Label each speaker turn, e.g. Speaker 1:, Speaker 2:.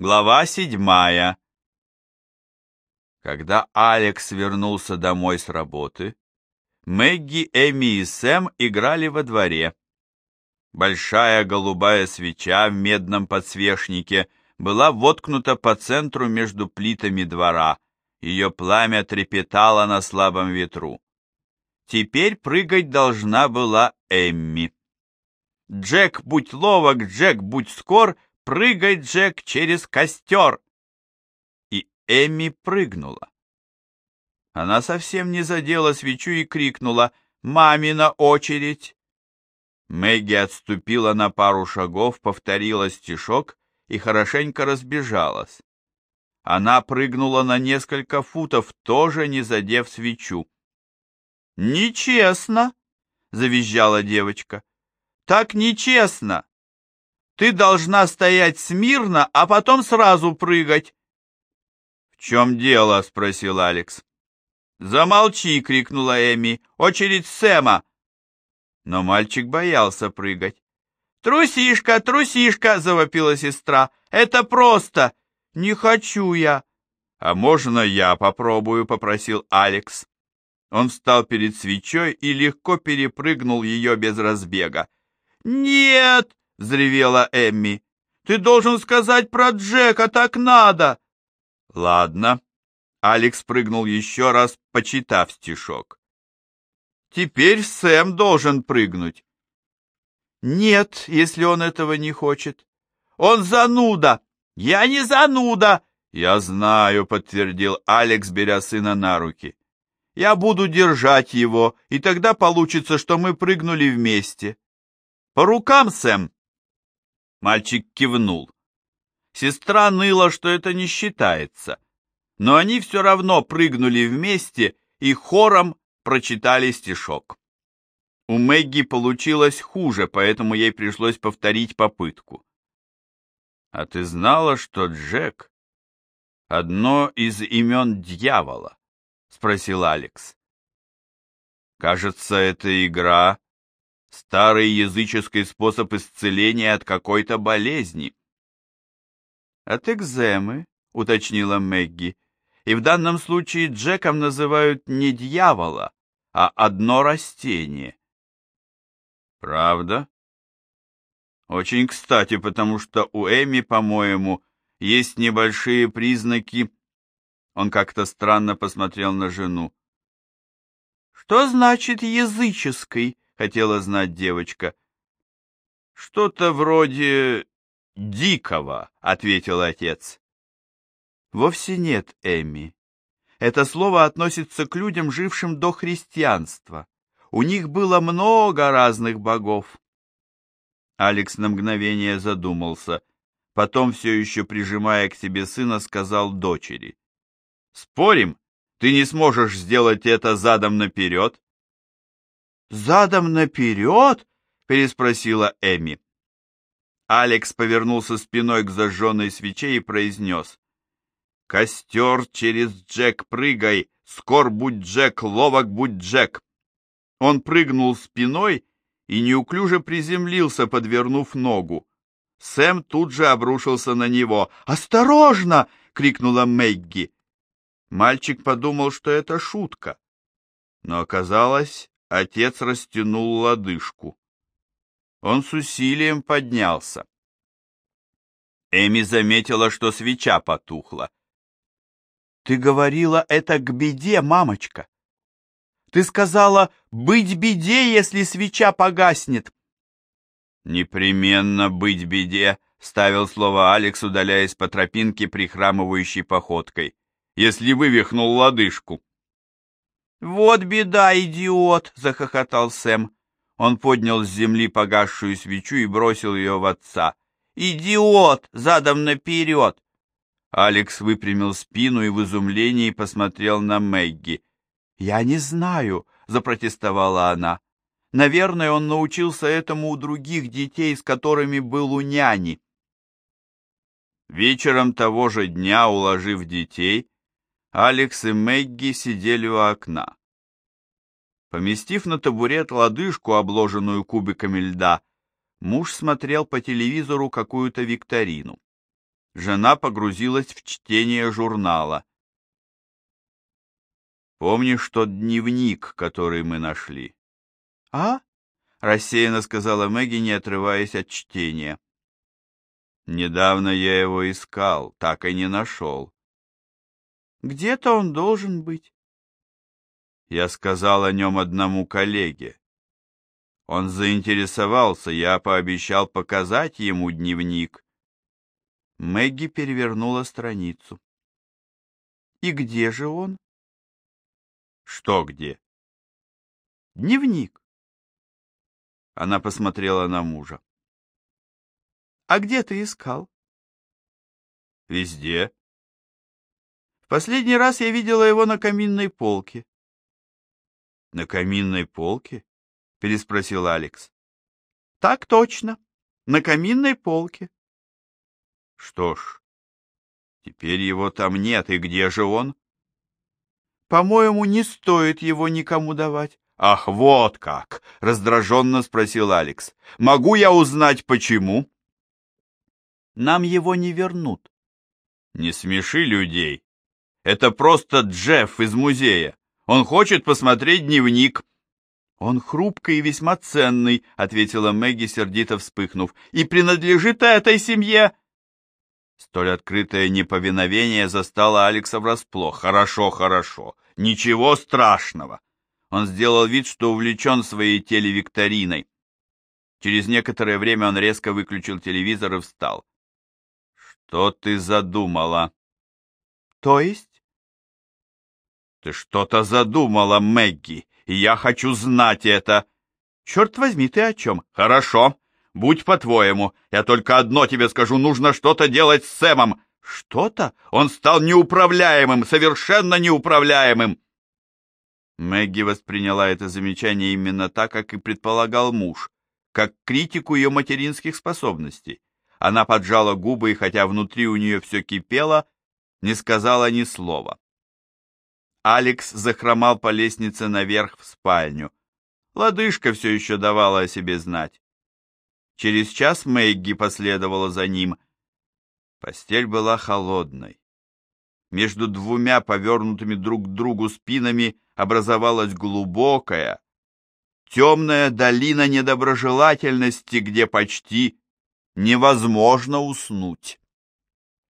Speaker 1: Глава седьмая. Когда Алекс вернулся домой с работы, Мэгги, Эми и Сэм играли во дворе. Большая голубая свеча в медном подсвечнике была воткнута по центру между плитами двора. Ее пламя трепетало на слабом ветру. Теперь прыгать должна была Эмми. «Джек, будь ловок, Джек, будь скор!» Прыгай, Джек, через костер!» И Эмми прыгнула. Она совсем не задела свечу и крикнула «Мамина очередь!». Мэгги отступила на пару шагов, повторила стишок и хорошенько разбежалась. Она прыгнула на несколько футов, тоже не задев свечу. «Нечестно!» — завизжала девочка. «Так нечестно! Ты должна стоять смирно, а потом сразу прыгать. — В чем дело? — спросил Алекс. — Замолчи! — крикнула Эми. — Очередь Сэма! Но мальчик боялся прыгать. «Трусишка, трусишка!» — завопила сестра. «Это просто! Не хочу я!» «А можно я попробую?» — попросил Алекс. Он встал перед свечой и легко перепрыгнул ее без разбега. «Нет!» — взревела Эмми. «Ты должен сказать про Джека, так надо!» «Ладно». Алекс прыгнул еще раз, почитав стишок. «Теперь Сэм должен прыгнуть». «Нет, если он этого не хочет». «Он зануда!» «Я не зануда!» «Я знаю», — подтвердил Алекс, беря сына на руки. «Я буду держать его, и тогда получится, что мы прыгнули вместе». «По рукам, Сэм!» Мальчик кивнул. Сестра ныла, что это не считается, но они все равно прыгнули вместе и хором прочитали стишок. У Мэгги получилось хуже, поэтому ей пришлось повторить попытку. «А ты знала, что Джек — одно из имен дьявола?» — спросил Алекс. «Кажется, эта игра Старый языческий способ исцеления от какой-то болезни. От экземы, уточнила Мэгги, и в данном случае Джеком называют не дьявола, а одно растение. Правда? Очень кстати, потому что у Эми, по-моему, есть небольшие признаки... Он как-то странно посмотрел на жену. Что значит языческий? Хотела знать девочка. Что-то вроде дикого, ответил отец. Вовсе нет, Эми. Это слово относится к людям, жившим до христианства. У них было много разных богов. Алекс на мгновение задумался, потом, все еще прижимая к себе сына, сказал дочери. «Спорим, ты не сможешь сделать это задом наперед?» «Задом наперед?» — переспросила Эми. Алекс повернулся спиной к зажженной свече и произнес. «Костер через Джек прыгай, скор будь Джек, ловок будь Джек». Он прыгнул спиной и неуклюже приземлился, подвернув ногу. Сэм тут же обрушился на него. «Осторожно!» — крикнула Мэгги. Мальчик подумал, что это шутка. Но оказалось, Отец растянул лодыжку. Он с усилием поднялся. Эми заметила, что свеча потухла. «Ты говорила это к беде, мамочка. Ты сказала быть беде, если свеча погаснет». «Непременно быть беде», — ставил слово Алекс, удаляясь по тропинке прихрамывающей походкой, «если вывихнул лодыжку». «Вот беда, идиот!» — захохотал Сэм. Он поднял с земли погасшую свечу и бросил ее в отца. «Идиот! Задом наперед!» Алекс выпрямил спину и в изумлении посмотрел на Мэгги. «Я не знаю», — запротестовала она. «Наверное, он научился этому у других детей, с которыми был у няни». Вечером того же дня, уложив детей, Алекс и Мэгги сидели у окна. Поместив на табурет лодыжку, обложенную кубиками льда, муж смотрел по телевизору какую-то викторину. Жена погрузилась в чтение журнала. «Помнишь тот дневник, который мы нашли?»
Speaker 2: «А?» — рассеянно сказала Мэгги, не отрываясь от чтения.
Speaker 1: «Недавно я его искал, так и не нашел».
Speaker 2: «Где-то он должен быть».
Speaker 1: Я сказал о нем одному коллеге. Он заинтересовался, я пообещал показать ему дневник.
Speaker 2: Мэгги перевернула страницу. «И где же он?»
Speaker 1: «Что где?»
Speaker 2: «Дневник».
Speaker 1: Она посмотрела на мужа.
Speaker 2: «А где ты искал?»
Speaker 1: «Везде».
Speaker 2: «В последний раз я видела его на каминной полке».
Speaker 1: «На каминной полке?» — переспросил Алекс.
Speaker 2: «Так точно, на каминной полке».
Speaker 1: Что ж, теперь его там нет, и где же он?
Speaker 2: По-моему, не стоит его никому давать.
Speaker 1: Ах, вот как! Раздраженно спросил Алекс. Могу я узнать, почему?
Speaker 2: Нам его не вернут.
Speaker 1: Не смеши людей. Это просто Джефф из музея. Он хочет посмотреть дневник.
Speaker 2: Он хрупкий и весьма ценный, ответила Мэгги, сердито вспыхнув, и принадлежит этой семье.
Speaker 1: Столь открытое неповиновение застало Алекса врасплох. Хорошо, хорошо. Ничего страшного. Он сделал вид, что увлечен своей телевикториной. Через некоторое время он резко выключил телевизор и встал. «Что ты задумала?»
Speaker 2: «То есть?»
Speaker 1: «Ты что-то задумала, Мэгги, и я хочу знать это!»
Speaker 2: «Черт возьми, ты о чем?»
Speaker 1: «Хорошо. Будь по-твоему. Я только одно тебе скажу, нужно что-то делать с Сэмом. Что-то? Он стал неуправляемым, совершенно неуправляемым. Мэгги восприняла это замечание именно так, как и предполагал муж, как критику ее материнских способностей. Она поджала губы, и хотя внутри у нее все кипело, не сказала ни слова. Алекс захромал по лестнице наверх в спальню. Лодыжка все еще давала о себе знать. Через час Мэгги последовала за ним. Постель была холодной. Между двумя повернутыми друг к другу спинами образовалась глубокая, темная долина недоброжелательности, где почти невозможно уснуть.